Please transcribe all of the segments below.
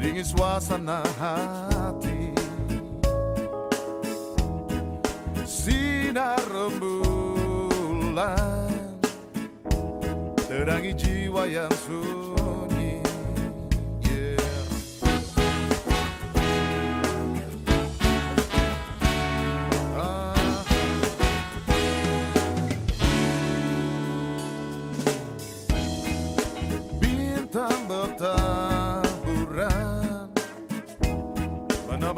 Dingin suasana hati. Sinar rembulan. Terangi jiwa yang sunyi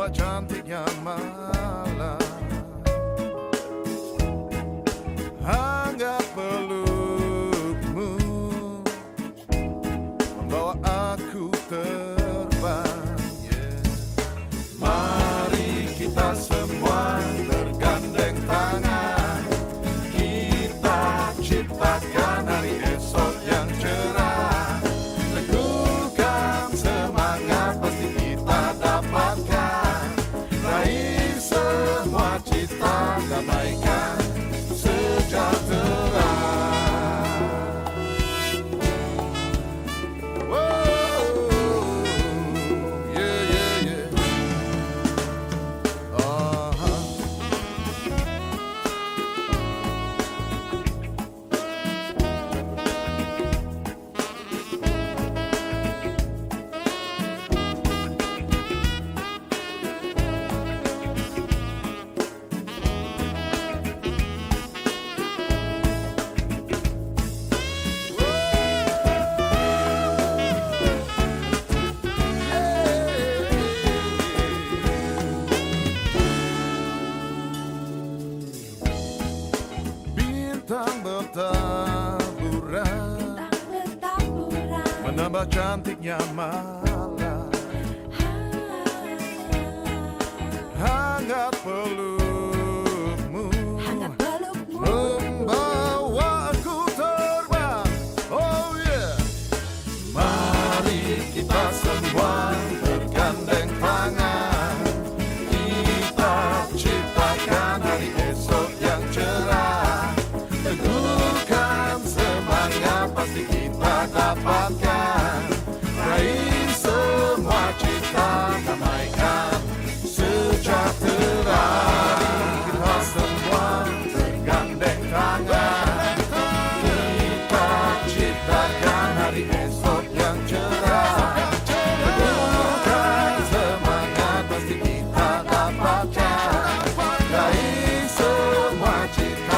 ma chanti chiama bertaburan. Menambah cantiknya malam. Hangat. Peluk dapatkan Raih semua cita damaikan Sejahtera Kita semua tergandeng tangan. Kita ciptakan hari esok yang cerah. Teguhkan semangat pasti kita dapatkan. Raih semua cita